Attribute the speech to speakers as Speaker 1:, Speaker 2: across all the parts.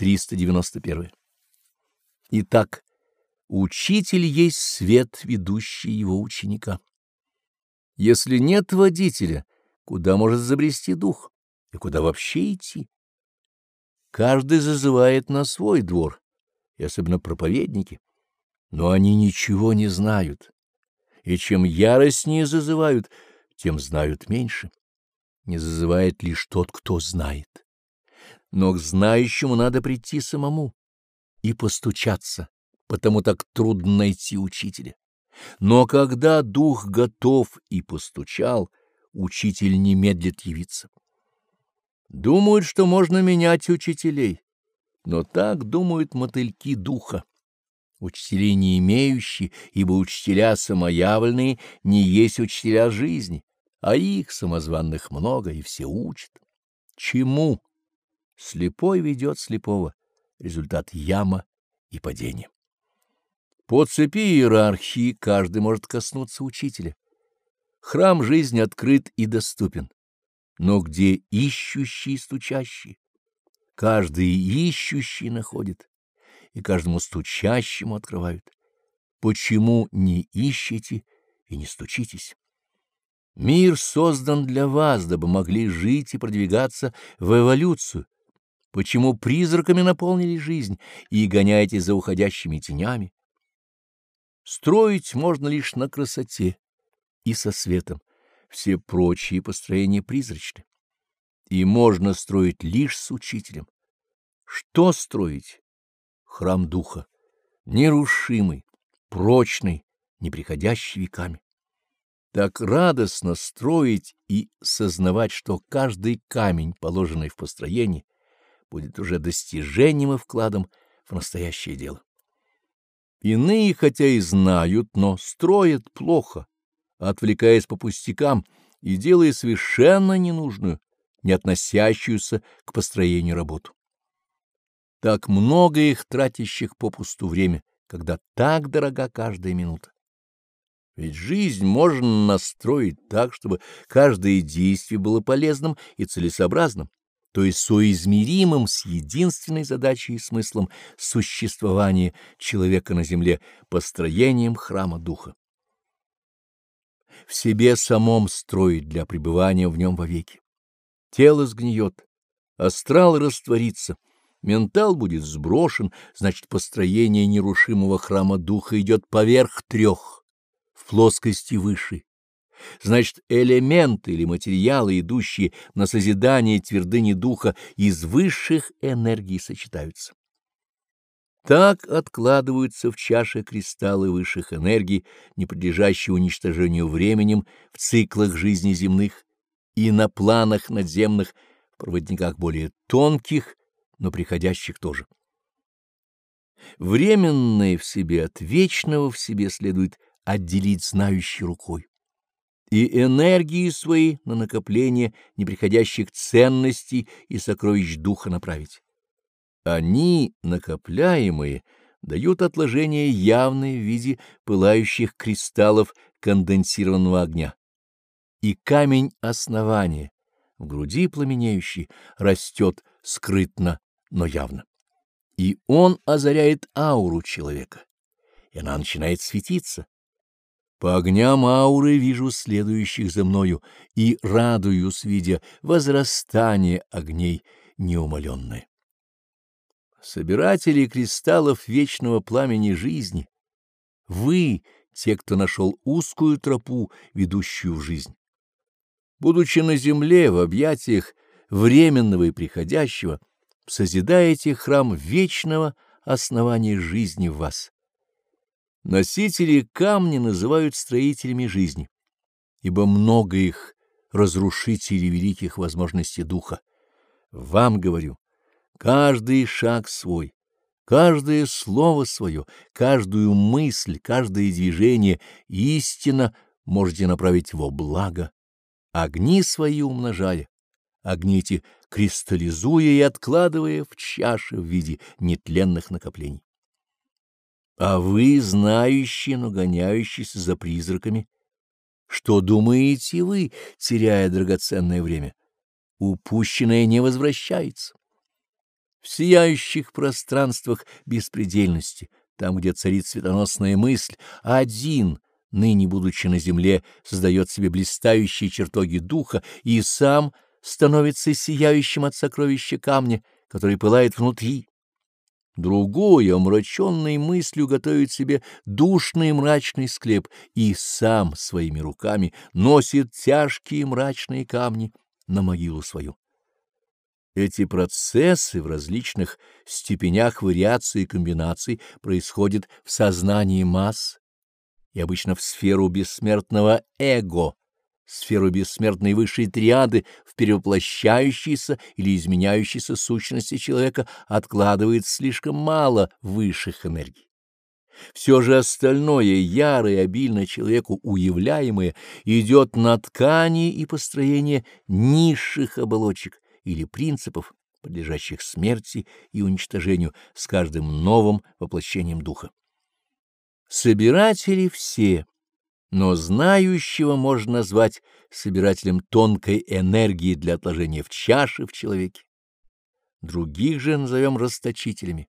Speaker 1: 391. Итак, учитель есть свет, ведущий его ученика. Если нет водителя, куда может забрести дух и куда вообще идти? Каждый зазывает на свой двор, и особенно проповедники, но они ничего не знают, и чем яростнее зазывают, тем знают меньше. Не зазывает лишь тот, кто знает. Но к знающему надо прийти самому и постучаться, потому так трудно найти учителя. Но когда дух готов и постучал, учитель не медлит явиться. Думают, что можно менять учителей, но так думают мотыльки духа. Учителей не имеющие, ибо учителя самоявленные не есть учителя жизни, а их, самозванных, много, и все учат. Чему? Слепой ведет слепого. Результат яма и падение. По цепи иерархии каждый может коснуться учителя. Храм жизни открыт и доступен. Но где ищущий и стучащий? Каждый ищущий находит, и каждому стучащему открывают. Почему не ищете и не стучитесь? Мир создан для вас, дабы могли жить и продвигаться в эволюцию. Почему призраками наполнили жизнь и гоняете за уходящими тенями? Строить можно лишь на красоте и со светом, все прочие построения призрачны. И можно строить лишь с учителем. Что строить? Храм духа, нерушимый, прочный, неприходящий веками. Так радостно строить и сознавать, что каждый камень, положенный в построение, будет уже достижением и вкладом в настоящее дело. Иные, хотя и знают, но строят плохо, отвлекаясь по пустякам и делая совершенно ненужную, не относящуюся к построению работу. Так много их тратящих попусту время, когда так дорога каждая минута. Ведь жизнь можно настроить так, чтобы каждое действие было полезным и целесообразным то есть соизмеримым с единственной задачей и смыслом существования человека на земле, построением храма духа. В себе самом строить для пребывания в нем вовеки. Тело сгниет, астрал растворится, ментал будет сброшен, значит, построение нерушимого храма духа идет поверх трех, в плоскости выше Значит, элементы или материалы, идущие на созидание твердыни духа, из высших энергий сочетаются. Так откладываются в чаше кристаллы высших энергий, не подлежащие уничтожению временем в циклах жизни земных и на планах надземных, в проводниках более тонких, но приходящих тоже. Временное в себе от вечного в себе следует отделить знающей рукой и энергии свои на накопление неприходящих ценностей и сокровищ духа направить. Они, накопляемые, дают отложения явные в виде пылающих кристаллов конденсированного огня. И камень основания, в груди пламенеющий, растет скрытно, но явно. И он озаряет ауру человека, и она начинает светиться, по огням ауры вижу следующих за мною и радуюсь, видя возрастание огней неумоленное. Собиратели кристаллов вечного пламени жизни, вы, те, кто нашел узкую тропу, ведущую в жизнь. Будучи на земле, в объятиях временного и приходящего, созидаете храм вечного основания жизни в вас Носители камня называют строителями жизни, ибо много их разрушителей великих возможностей духа. Вам говорю, каждый шаг свой, каждое слово свое, каждую мысль, каждое движение истинно можете направить во благо, огни свои умножая, огни эти кристаллизуя и откладывая в чаши в виде нетленных накоплений. А вы, знающие, но гоняющиеся за призраками, что думаете вы, теряя драгоценное время? Упущенное не возвращается. В сияющих пространствах беспредельности, там, где царит светоносная мысль, один, ныне будучи на земле, создает себе блистающие чертоги духа и сам становится сияющим от сокровища камня, который пылает внутри. Другой, омраченный мыслью, готовит себе душный мрачный склеп и сам своими руками носит тяжкие мрачные камни на могилу свою. Эти процессы в различных степенях вариаций и комбинаций происходят в сознании масс и обычно в сферу бессмертного эго, сферу бессмертной высшей триады в перевоплощающейся или изменяющейся сущности человека откладывает слишком мало высших энергий. Все же остальное, ярое обильно человеку уявляемое, идет на ткани и построение низших оболочек или принципов, подлежащих смерти и уничтожению с каждым новым воплощением духа. Собиратели все — но знающего можно назвать собирателем тонкой энергии для отложения в чаше в человеке. Других же назовем расточителями,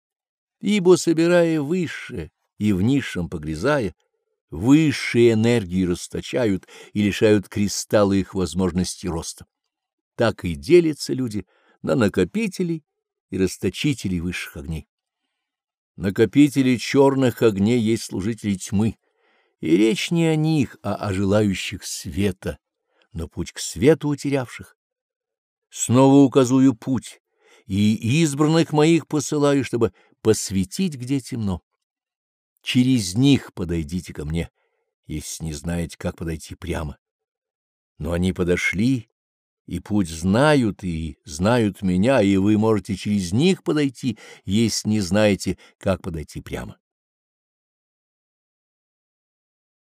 Speaker 1: ибо, собирая высшее и в низшем погрязая, высшие энергии расточают и лишают кристалла их возможности роста. Так и делятся люди на накопителей и расточителей высших огней. Накопители черных огней есть служители тьмы, и речь не о них, а о желающих света, но путь к свету утерявших. Снова указую путь, и избранных моих посылаю, чтобы посветить, где темно. Через них подойдите ко мне, если не знаете, как подойти прямо. Но они подошли, и путь знают, и знают меня, и вы можете через них подойти, если не знаете, как подойти прямо.